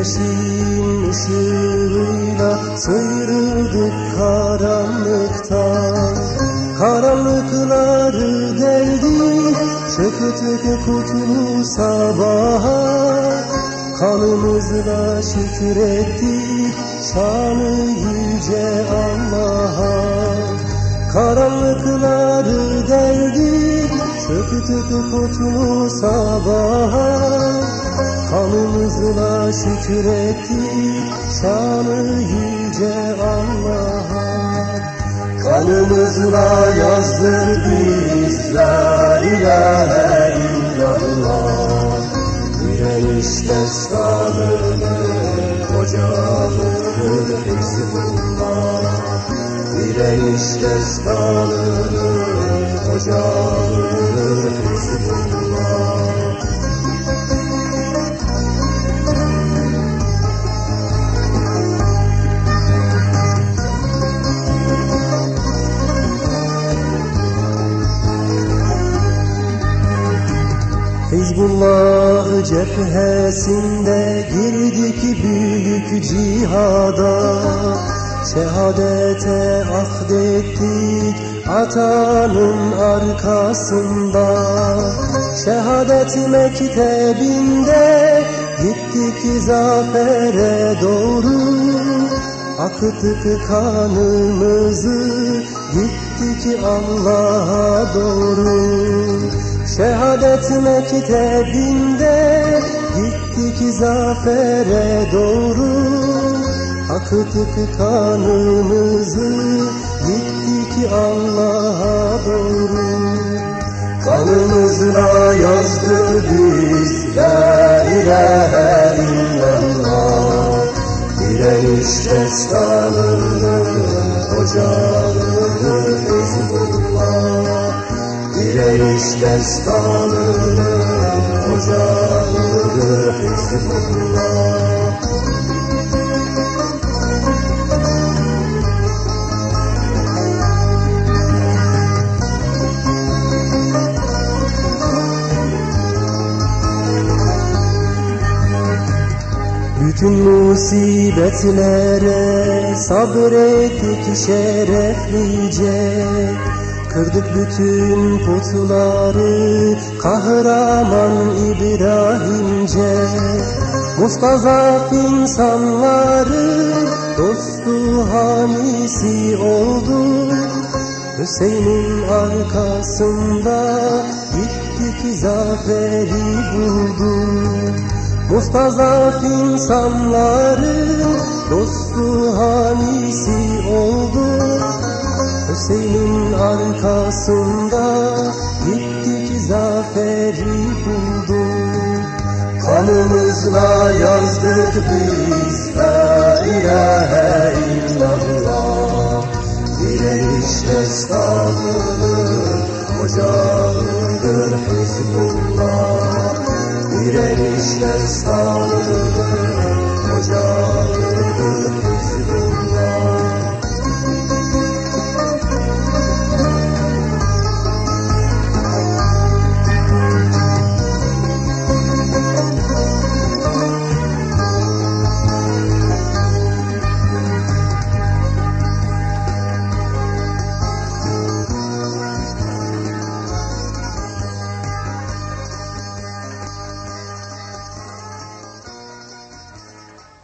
Güneşin ışığıyla sıyrıldık karanlıktan Karanlıkları deldik çöktük kutlu sabaha. Kanımızla şükrettik şanı yüce Allah'a. Karanlıkları deldik çöktük kutlu sabaha Şükrettik şanı yüce Allah'a. Kanımızla yazdık biz la ilahe illallah. Direniş destanını hocamız Hizbullah. Direniş destanını hocamız Hizbullah cephesinde girdik büyük cihada. Şehadete ahdettik atanın arkasında. Şehadet mektebinde gittik zafere doğru. Akıttık kanımızı gittik Allah'a doğru Şehadet mektebinde gittik zafere doğru. Akıttık kanımızı gittik Allah'a doğru. Kanımızla yazdık biz la ilahe illallah. Direniş destanını ocağını destanını ocağını Hizbullah Bütün musibetlere sabrettik şereflice Kırdık bütün putları kahraman İbrahimce. Mustazaf insanları dostu hamisi oldu. Hüseyin'in arkasında gittik zaferi bulduk Mustazaf insanların dostu hamisi oldu Hüseyin'in arkasında gittik zaferi bulduk Kanımızla yazdık biz la ilahe illallah. Direniş destanını ocağıdır Hizbullah. Direniş destanını ocağıdır Hizbullah